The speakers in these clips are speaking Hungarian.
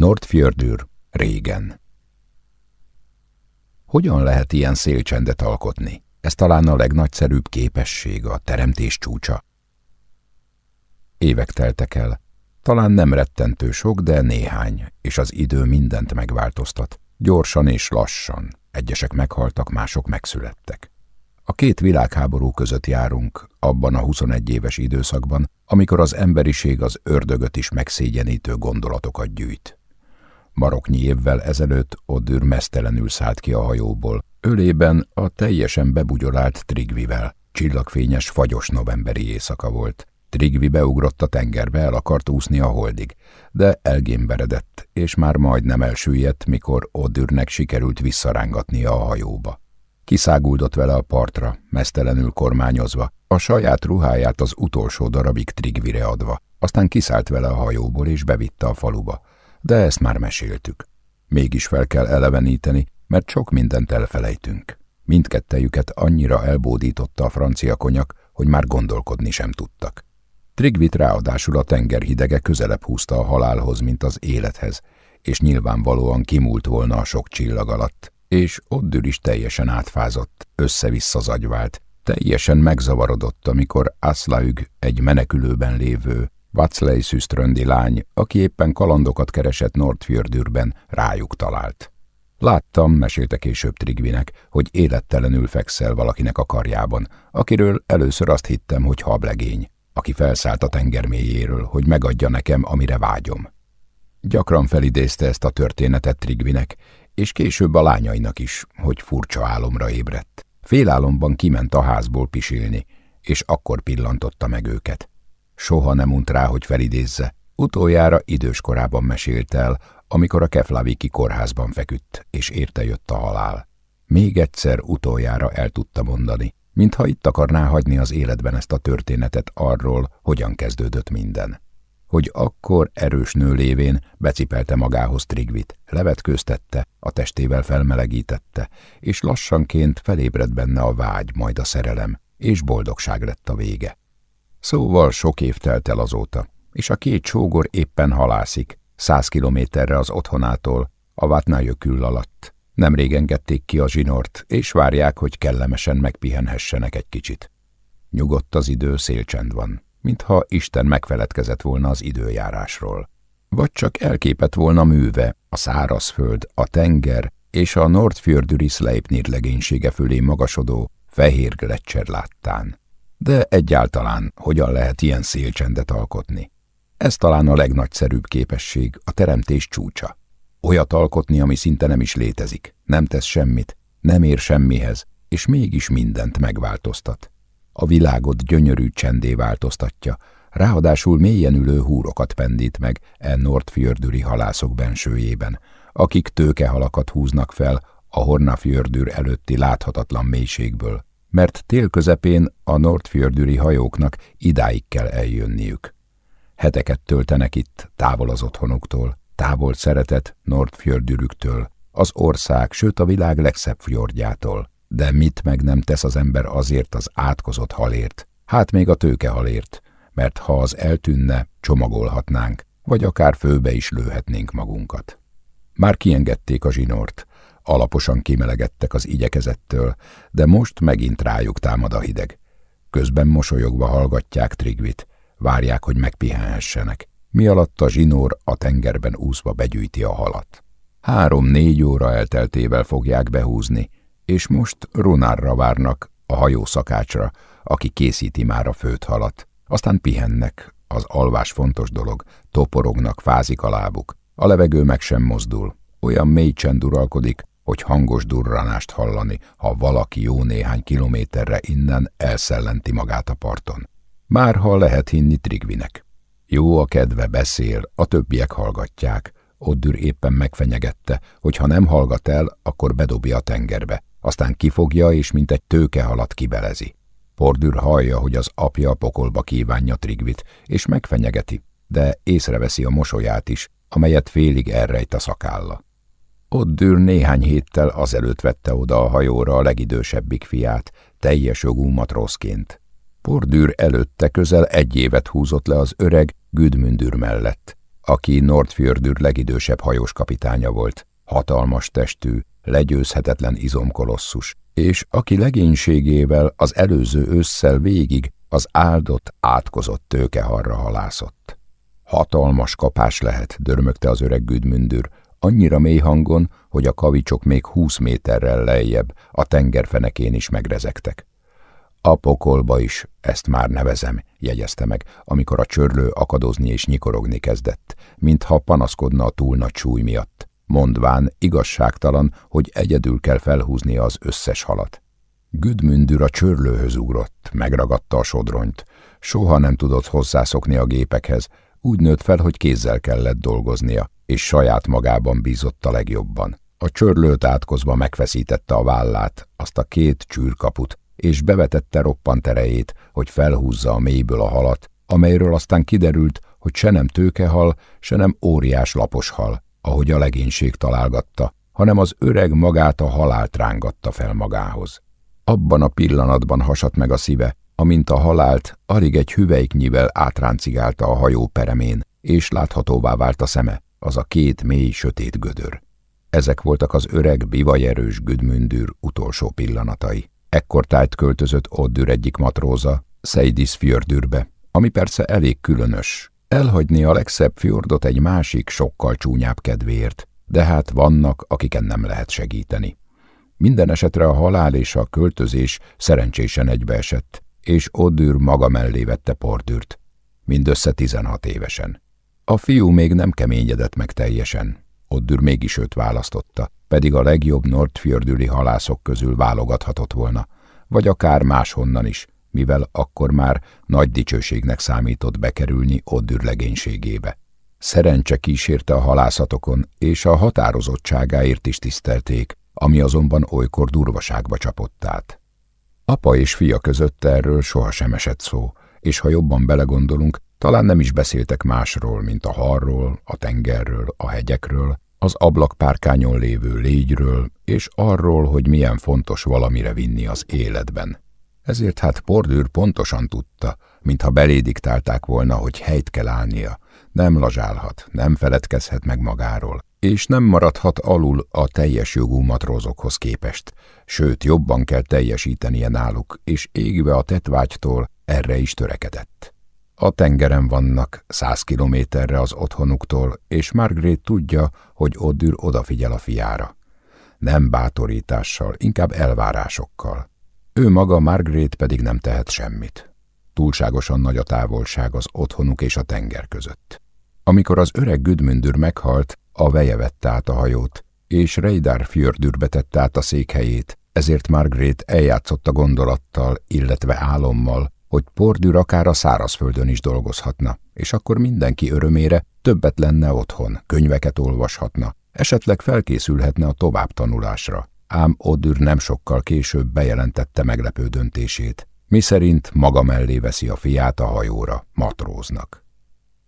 Nordfjördur, régen. Hogyan lehet ilyen szélcsendet alkotni? Ez talán a legnagyszerűbb képesség, a teremtés csúcsa. Évek teltek el. Talán nem rettentő sok, de néhány, és az idő mindent megváltoztat. Gyorsan és lassan. Egyesek meghaltak, mások megszülettek. A két világháború között járunk, abban a 21 éves időszakban, amikor az emberiség az ördögöt is megszégyenítő gondolatokat gyűjt. Maroknyi évvel ezelőtt Odür mesztelenül szállt ki a hajóból, ölében a teljesen bebugyolált Trigvivel. Csillagfényes, fagyos novemberi éjszaka volt. Trigvi beugrott a tengerbe, el akart úszni a holdig, de elgémberedett, és már majdnem elsüllyedt, mikor Odürnek sikerült visszarángatnia a hajóba. Kiszáguldott vele a partra, mesztelenül kormányozva, a saját ruháját az utolsó darabig Trigvire adva, aztán kiszállt vele a hajóból és bevitte a faluba de ezt már meséltük. Mégis fel kell eleveníteni, mert sok mindent elfelejtünk. Mindkettejüket annyira elbódította a francia konyak, hogy már gondolkodni sem tudtak. Trigvit ráadásul a tenger hidege közelebb húzta a halálhoz, mint az élethez, és nyilvánvalóan kimúlt volna a sok csillag alatt, és Oddür is teljesen átfázott, össze-vissza zagyvált, teljesen megzavarodott, amikor Aslaüg egy menekülőben lévő, Vaclej Szüströndi lány, aki éppen kalandokat keresett Nordfjördürben, rájuk talált. Láttam, mesélte később Trigvinek, hogy élettelenül fekszel valakinek a karjában, akiről először azt hittem, hogy hablegény, aki felszállt a tenger mélyéről, hogy megadja nekem, amire vágyom. Gyakran felidézte ezt a történetet Trigvinek, és később a lányainak is, hogy furcsa álomra ébredt. Félálomban kiment a házból pisilni, és akkor pillantotta meg őket. Soha nem unt rá, hogy felidézze. Utoljára idős korában mesélt el, amikor a Keflaviki kórházban feküdt, és érte jött a halál. Még egyszer utoljára el tudta mondani, mintha itt akarná hagyni az életben ezt a történetet arról, hogyan kezdődött minden. Hogy akkor erős nő lévén becipelte magához Trigvit, levetkőztette, a testével felmelegítette, és lassanként felébredt benne a vágy, majd a szerelem, és boldogság lett a vége. Szóval sok év telt el azóta, és a két sógor éppen halászik, száz kilométerre az otthonától, a Vatnajökül alatt. Nemrég engedték ki a zsinort, és várják, hogy kellemesen megpihenhessenek egy kicsit. Nyugodt az idő, szélcsend van, mintha Isten megfeledkezett volna az időjárásról. Vagy csak elképet volna műve a szárazföld, a tenger és a Nordfjördüri Sleipnir legénysége fölé magasodó fehér gletscher láttán. De egyáltalán hogyan lehet ilyen szélcsendet alkotni? Ez talán a legnagyszerűbb képesség, a teremtés csúcsa. Olyat alkotni, ami szinte nem is létezik, nem tesz semmit, nem ér semmihez, és mégis mindent megváltoztat. A világot gyönyörű csendé változtatja, ráadásul mélyen ülő húrokat pendít meg e Nordfjördüri halászok bensőjében, akik tőkehalakat húznak fel a Hornafjördür előtti láthatatlan mélységből mert tél közepén a Nordfjördüri hajóknak idáig kell eljönniük. Heteket töltenek itt, távol az otthonuktól, távol szeretet Nordfjördürüktől, az ország, sőt a világ legszebb fjordjától. De mit meg nem tesz az ember azért az átkozott halért, hát még a tőkehalért, mert ha az eltűnne, csomagolhatnánk, vagy akár főbe is lőhetnénk magunkat. Már kiengedték a zsinort, Alaposan kimelegettek az igyekezettől, de most megint rájuk támad a hideg. Közben mosolyogva hallgatják Trigvit, várják, hogy megpihenhessenek. Mi alatt a zsinór a tengerben úszva begyűjti a halat. Három-négy óra elteltével fogják behúzni, és most Runárra várnak, a hajószakácsra, aki készíti már a főt halat. Aztán pihennek, az alvás fontos dolog, toporognak, fázik a lábuk. A levegő meg sem mozdul, olyan mély csend uralkodik, hogy hangos durranást hallani, ha valaki jó néhány kilométerre innen elszellenti magát a parton. Már ha lehet hinni Trigvinek. Jó a kedve, beszél, a többiek hallgatják. Oddür éppen megfenyegette, hogy ha nem hallgat el, akkor bedobja a tengerbe, aztán kifogja és mint egy tőke halat kibelezi. Pordür hallja, hogy az apja a pokolba kívánja Trigvit, és megfenyegeti, de észreveszi a mosolyát is, amelyet félig elrejt a szakálla. Ott dűr néhány héttel azelőtt vette oda a hajóra a legidősebbik fiát, teljes jogú matrózként. Pordűr előtte közel egy évet húzott le az öreg Güdmündür mellett, aki Nordfjördur legidősebb hajós kapitánya volt, hatalmas testű, legyőzhetetlen izomkolosszus, és aki legénységével az előző ősszel végig az áldott, átkozott tőkeharra halászott. Hatalmas kapás lehet, dörmögte az öreg Güdmündür, annyira mély hangon, hogy a kavicsok még húsz méterrel lejjebb a tengerfenekén is megrezektek. A pokolba is, ezt már nevezem, jegyezte meg, amikor a csörlő akadozni és nyikorogni kezdett, mintha panaszkodna a túl nagy súly miatt, mondván igazságtalan, hogy egyedül kell felhúzni az összes halat. Güdmündür a csörlőhöz ugrott, megragadta a sodronyt. Soha nem tudott hozzászokni a gépekhez, úgy nőtt fel, hogy kézzel kellett dolgoznia, és saját magában bízott a legjobban. A csörlőt átkozva megfeszítette a vállát, azt a két csűrkaput, és bevetette roppant erejét, hogy felhúzza a mélyből a halat, amelyről aztán kiderült, hogy se nem tőkehal, se nem óriás lapos hal, ahogy a legénység találgatta, hanem az öreg magát a halált rángatta fel magához. Abban a pillanatban hasadt meg a szíve, amint a halált alig egy hüvelyknyivel átráncigálta a hajó peremén, és láthatóvá vált a szeme, az a két mély, sötét gödör. Ezek voltak az öreg, bivajerős Güdmündür utolsó pillanatai. Ekkor tájt költözött Oddür egyik matróza, Seidis Fjördürbe, ami persze elég különös. Elhagyni a legszebb fjordot egy másik, sokkal csúnyább kedvéért, de hát vannak, akiken nem lehet segíteni. Minden esetre a halál és a költözés szerencsésen egybeesett, és Oddür maga mellé vette Pordürt, mindössze 16 évesen. A fiú még nem keményedett meg teljesen, Oddür mégis őt választotta, pedig a legjobb Nordfjördüli halászok közül válogathatott volna, vagy akár máshonnan is, mivel akkor már nagy dicsőségnek számított bekerülni Oddür legénységébe. Szerencse kísérte a halászatokon, és a határozottságáért is tisztelték, ami azonban olykor durvaságba csapott át. Apa és fia között erről sohasem esett szó, és ha jobban belegondolunk, talán nem is beszéltek másról, mint a harról, a tengerről, a hegyekről, az ablakpárkányon lévő légyről, és arról, hogy milyen fontos valamire vinni az életben. Ezért hát Pordűr pontosan tudta, mintha belédiktálták volna, hogy helyt kell állnia, nem lazsálhat, nem feledkezhet meg magáról, és nem maradhat alul a teljes jogú matrózokhoz képest, sőt jobban kell teljesítenie náluk, és égve a tetvágytól erre is törekedett. A tengeren vannak, száz kilométerre az otthonuktól, és Margaret tudja, hogy Oddür odafigyel a fiára. Nem bátorítással, inkább elvárásokkal. Ő maga, Margaret pedig nem tehet semmit. Túlságosan nagy a távolság az otthonuk és a tenger között. Amikor az öreg Güdmündür meghalt, a veje vette át a hajót, és Reidar Fjördürbe tette át a székhelyét, ezért Margaret eljátszott a gondolattal, illetve álommal, hogy Pordűr akár a szárazföldön is dolgozhatna, és akkor mindenki örömére többet lenne otthon, könyveket olvashatna, esetleg felkészülhetne a továbbtanulásra. Ám Odür nem sokkal később bejelentette meglepő döntését, miszerint maga mellé veszi a fiát a hajóra, matróznak.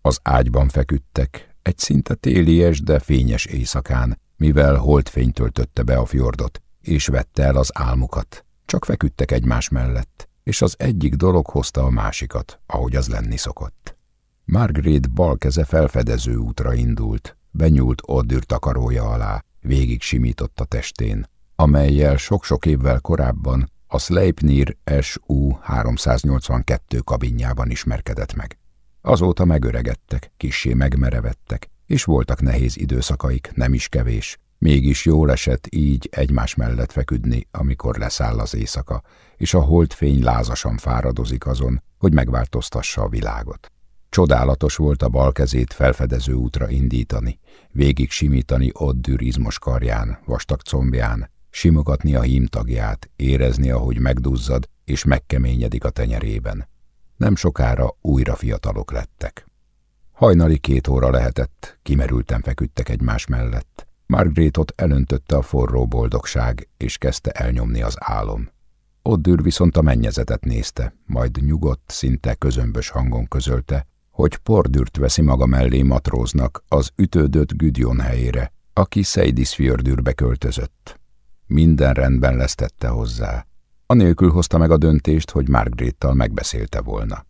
Az ágyban feküdtek, egy szinte télies, de fényes éjszakán, mivel holdfény töltötte be a fjordot, és vette el az álmukat. Csak feküdtek egymás mellett, és az egyik dolog hozta a másikat, ahogy az lenni szokott. Margaret bal keze felfedező útra indult, benyúlt Oddür takarója alá, végig simított a testén, amelyel sok-sok évvel korábban a Sleipnir SU 382 kabinjában ismerkedett meg. Azóta megöregedtek, kissé megmerevettek, és voltak nehéz időszakaik, nem is kevés. Mégis jól esett így egymás mellett feküdni, amikor leszáll az éjszaka, és a holdfény lázasan fáradozik azon, hogy megváltoztassa a világot. Csodálatos volt a bal kezét felfedező útra indítani, végig simítani ott dűrizmos karján, vastag combján, simogatni a hímtagját, érezni, ahogy megduzzad és megkeményedik a tenyerében. Nem sokára újra fiatalok lettek. Hajnali két óra lehetett, kimerülten feküdtek egymás mellett. Margrétot elöntötte a forró boldogság, és kezdte elnyomni az álom. Oddür viszont a mennyezetet nézte, majd nyugodt, szinte közömbös hangon közölte, hogy pordürt veszi maga mellé matróznak az ütődött Güdjon helyére, aki Seidisfjördürbe költözött. Minden rendben lesz tette hozzá. Anélkül hozta meg a döntést, hogy Margréttal megbeszélte volna.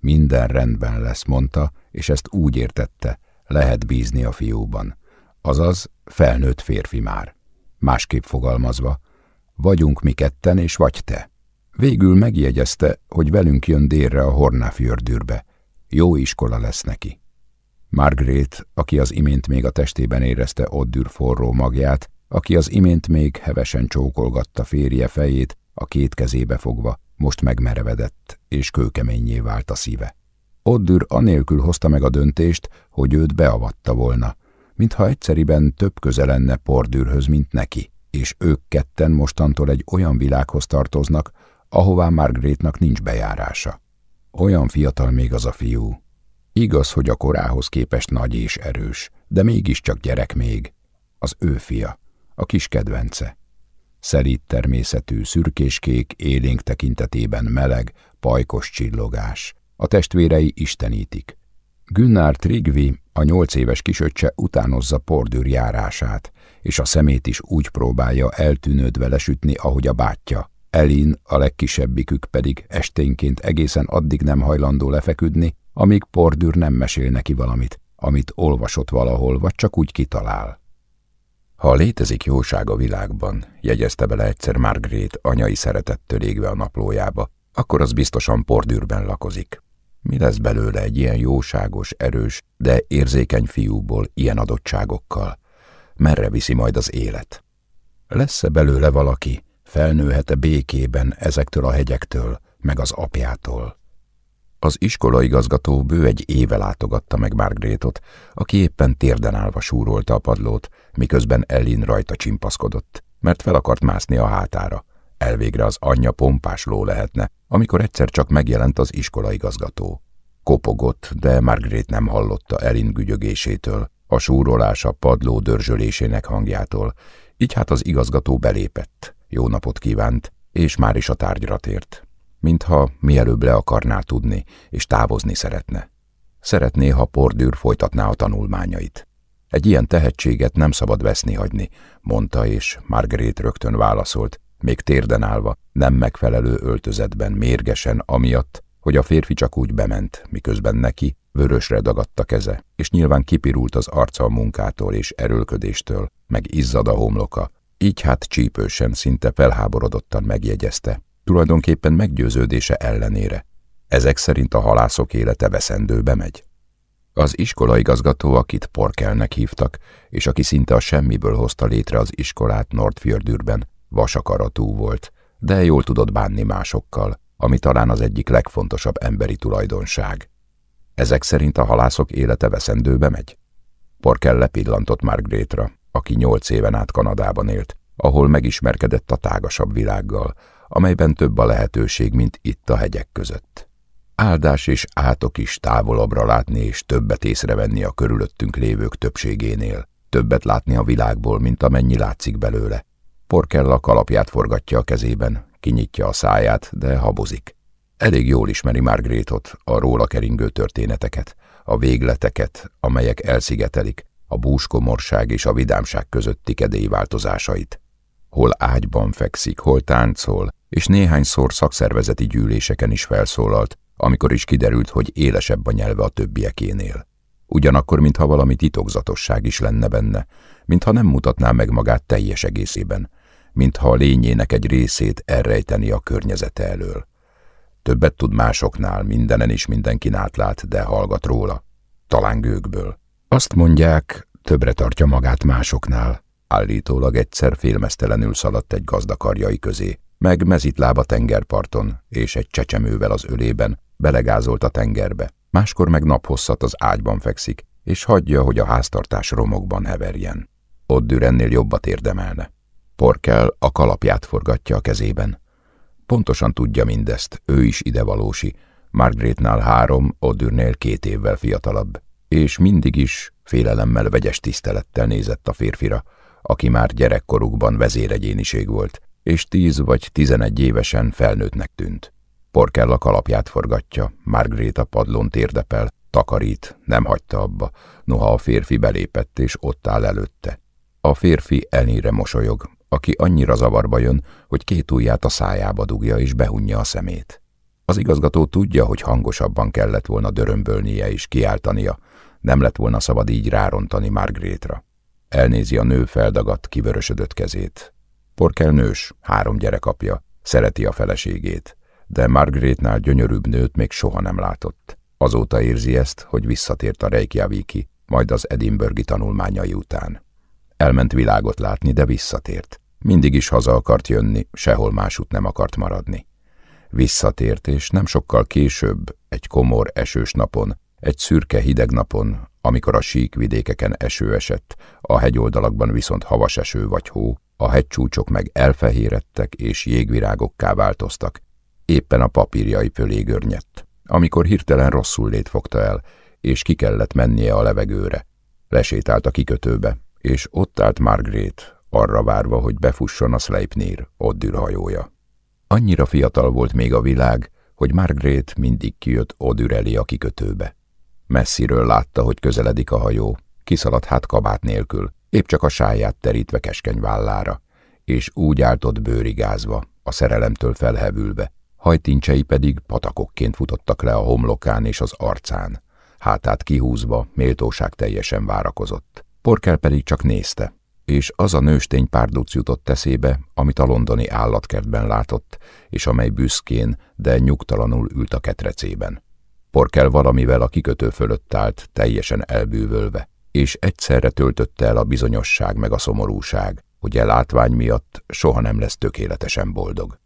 Minden rendben lesz, mondta, és ezt úgy értette, lehet bízni a fiúban. Azaz, felnőtt férfi már. Másképp fogalmazva, vagyunk mi ketten, és vagy te. Végül megjegyezte, hogy velünk jön délre a Hornáfjördürbe. Jó iskola lesz neki. Margaret, aki az imént még a testében érezte Oddür forró magját, aki az imént még hevesen csókolgatta férje fejét, a két kezébe fogva, most megmerevedett, és kőkeményé vált a szíve. Oddür anélkül hozta meg a döntést, hogy őt beavatta volna, mintha egyszeriben több köze lenne Pordürhöz, mint neki, és ők ketten mostantól egy olyan világhoz tartoznak, ahová Margaretnak nincs bejárása. Olyan fiatal még az a fiú. Igaz, hogy a korához képest nagy és erős, de mégiscsak gyerek még. Az ő fia, a kis kedvence. Szelít természetű, szürkéskék, élénk tekintetében meleg, pajkos csillogás. A testvérei istenítik. Günnár Trigvi, a nyolc éves kisöccse utánozza Pordűr járását, és a szemét is úgy próbálja eltűnődve lesütni, ahogy a bátyja. Elin, a legkisebbikük pedig esténként egészen addig nem hajlandó lefeküdni, amíg Pordűr nem mesél neki valamit, amit olvasott valahol, vagy csak úgy kitalál. Ha létezik jóság a világban, jegyezte bele egyszer Margaret anyai szeretettől égve a naplójába, akkor az biztosan Pordűrben lakozik. Mi lesz belőle egy ilyen jóságos, erős, de érzékeny fiúból ilyen adottságokkal? Merre viszi majd az élet? Lesz-e belőle valaki, felnőhet-e békében ezektől a hegyektől, meg az apjától? Az iskolaigazgató bő egy éve látogatta meg Margrétot, aki éppen térden állva súrolta a padlót, miközben Ellin rajta csimpaszkodott, mert fel akart mászni a hátára. Elvégre az anyja pompás ló lehetne, amikor egyszer csak megjelent az iskolaigazgató. Kopogott, de Margaret nem hallotta Ellin gügyögésétől, a súrolása padló dörzsölésének hangjától, így hát az igazgató belépett, jó napot kívánt, és már is a tárgyra tért mintha mielőbb le akarná tudni, és távozni szeretne. Szeretné, ha Pordűr folytatná a tanulmányait. Egy ilyen tehetséget nem szabad veszni hagyni, mondta, és Margaret rögtön válaszolt, még térden állva, nem megfelelő öltözetben, mérgesen, amiatt, hogy a férfi csak úgy bement, miközben neki vörösre dagadta keze, és nyilván kipirult az arca a munkától és erőlködéstől, meg izzad a homloka, így hát csípősen, szinte felháborodottan megjegyezte, tulajdonképpen meggyőződése ellenére. Ezek szerint a halászok élete veszendőbe megy. Az iskolaigazgató, akit Porkelnek hívtak, és aki szinte a semmiből hozta létre az iskolát Nordfjördürben, vasakaratú volt, de jól tudott bánni másokkal, ami talán az egyik legfontosabb emberi tulajdonság. Ezek szerint a halászok élete veszendőbe megy? Porkel lepillantott Margrétra, aki nyolc éven át Kanadában élt, ahol megismerkedett a tágasabb világgal, amelyben több a lehetőség, mint itt a hegyek között. Áldás és átok is távolabbra látni és többet észrevenni a körülöttünk lévők többségénél, többet látni a világból, mint amennyi látszik belőle. Porkella kalapját forgatja a kezében, kinyitja a száját, de habozik. Elég jól ismeri Margrétot, a róla keringő történeteket, a végleteket, amelyek elszigetelik, a búskomorság és a vidámság közötti kedély változásait. Hol ágyban fekszik, hol táncol, és néhányszor szakszervezeti gyűléseken is felszólalt, amikor is kiderült, hogy élesebb a nyelve a többiekénél. Ugyanakkor, mintha valami titokzatosság is lenne benne, mintha nem mutatná meg magát teljes egészében, mintha a lényének egy részét elrejteni a környezete elől. Többet tud másoknál, mindenen is mindenkin átlát, de hallgat róla. Talán gőkből. Azt mondják, többre tartja magát másoknál. Állítólag egyszer félmeztelenül szaladt egy gazdakarjai közé, meg mezitláb a tengerparton, és egy csecsemővel az ölében belegázolt a tengerbe, máskor meg naphosszat az ágyban fekszik, és hagyja, hogy a háztartás romokban heverjen. Ott dürennél jobbat érdemelne. Porkel a kalapját forgatja a kezében. Pontosan tudja mindezt, ő is idevalósi, Margaretnál három, Odürnél két évvel fiatalabb, és mindig is félelemmel vegyes tisztelettel nézett a férfira, aki már gyerekkorukban vezéregyéniség volt, és tíz vagy tizenegy évesen felnőttnek tűnt. Porkella kalapját forgatja, Margréta padlón térdepel, takarít, nem hagyta abba, noha a férfi belépett és ott áll előtte. A férfi elnyire mosolyog, aki annyira zavarba jön, hogy két ujját a szájába dugja és behunja a szemét. Az igazgató tudja, hogy hangosabban kellett volna dörömbölnie és kiáltania, Nem lett volna szabad így rárontani Margrétra. Elnézi a nő feldagadt, kivörösödött kezét. Porkel nős, három gyerek apja, szereti a feleségét, de Margrétnál gyönyörűbb nőt még soha nem látott. Azóta érzi ezt, hogy visszatért a Reykjaviki, majd az Edinburghi tanulmányai után. Elment világot látni, de visszatért. Mindig is haza akart jönni, sehol másút nem akart maradni. Visszatért, és nem sokkal később, egy komor esős napon, egy szürke hideg napon, amikor a sík vidékeken eső esett, a hegyoldalakban viszont havas eső vagy hó, a hegycsúcsok meg elfehérettek és jégvirágokká változtak, éppen a papírjai fölé görnyett. Amikor hirtelen rosszul lét fogta el, és ki kellett mennie a levegőre. Lesétált a kikötőbe, és ott állt Margaret, arra várva, hogy befusson a Sleipnir, Oddür hajója. Annyira fiatal volt még a világ, hogy Margaret mindig kijött Oddür elé a kikötőbe. Messziről látta, hogy közeledik a hajó, kiszaladt hát kabát nélkül, épp csak a sáját terítve keskeny vállára, és úgy állt ott bőrigázva, a szerelemtől felhevülve, hajtincsei pedig patakokként futottak le a homlokán és az arcán. Hátát kihúzva, méltóság teljesen várakozott. Porkel pedig csak nézte, és az a nőstény párduc jutott eszébe, amit a londoni állatkertben látott, és amely büszkén, de nyugtalanul ült a ketrecében. Porkel valamivel a kikötő fölött állt, teljesen elbűvölve, és egyszerre töltötte el a bizonyosság meg a szomorúság, hogy e látvány miatt soha nem lesz tökéletesen boldog.